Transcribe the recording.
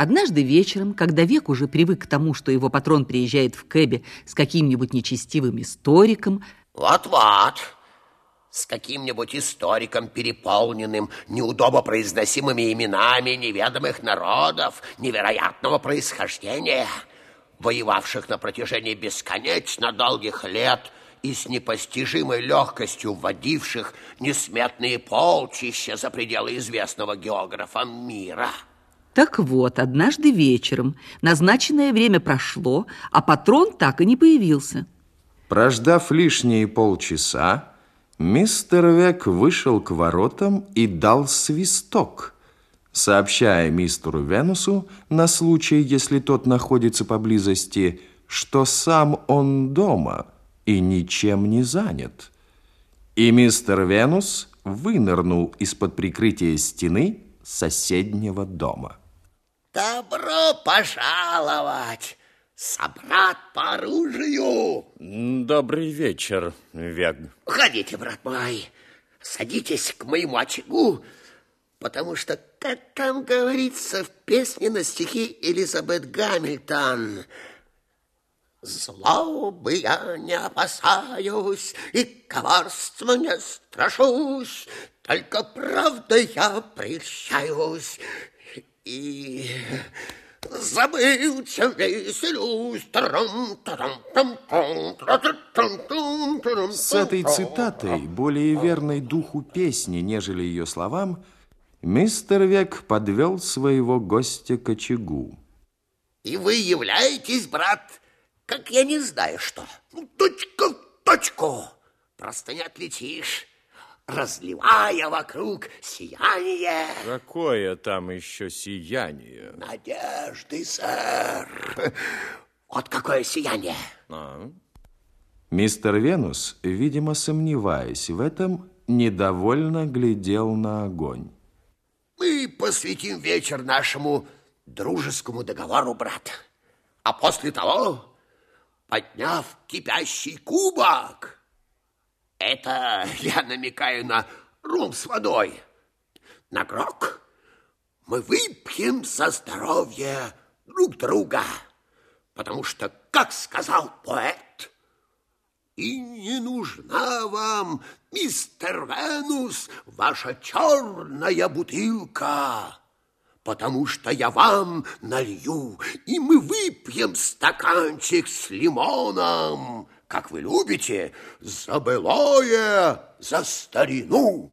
Однажды вечером, когда Век уже привык к тому, что его патрон приезжает в кэбе с каким-нибудь нечестивым историком... Вот-вот, с каким-нибудь историком, переполненным неудобно произносимыми именами неведомых народов невероятного происхождения, воевавших на протяжении бесконечно долгих лет и с непостижимой легкостью вводивших несметные полчища за пределы известного географа мира. Так вот, однажды вечером назначенное время прошло, а патрон так и не появился. Прождав лишние полчаса, мистер Век вышел к воротам и дал свисток, сообщая мистеру Венусу на случай, если тот находится поблизости, что сам он дома и ничем не занят. И мистер Венус вынырнул из-под прикрытия стены соседнего дома. Добро пожаловать, собрат по оружию. Добрый вечер, Вег. Ходите, брат мой, садитесь к моему очагу, потому что, как там говорится в песне на стихи Элизабет Гамильтон, Злобы я не опасаюсь и коварства не страшусь, Только правда я прельщаюсь и забыл, веселюсь. С этой цитатой, более верной духу песни, нежели ее словам, мистер Век подвел своего гостя к очагу. И вы являетесь, брат, как я не знаю что. Ну, точка в точку. Просто не отличишь разливая вокруг сияние. Какое там еще сияние? Надежды, сэр. Вот какое сияние. А? Мистер Венус, видимо, сомневаясь в этом, недовольно глядел на огонь. Мы посвятим вечер нашему дружескому договору, брат. А после того, подняв кипящий кубок, это я намекаю на ром с водой. На крок. Мы выпьем за здоровье друг друга, потому что, как сказал поэт, и не нужна вам, мистер Венус, ваша черная бутылка, потому что я вам налью, и мы выпьем стаканчик с лимоном, как вы любите, за былое, за старину.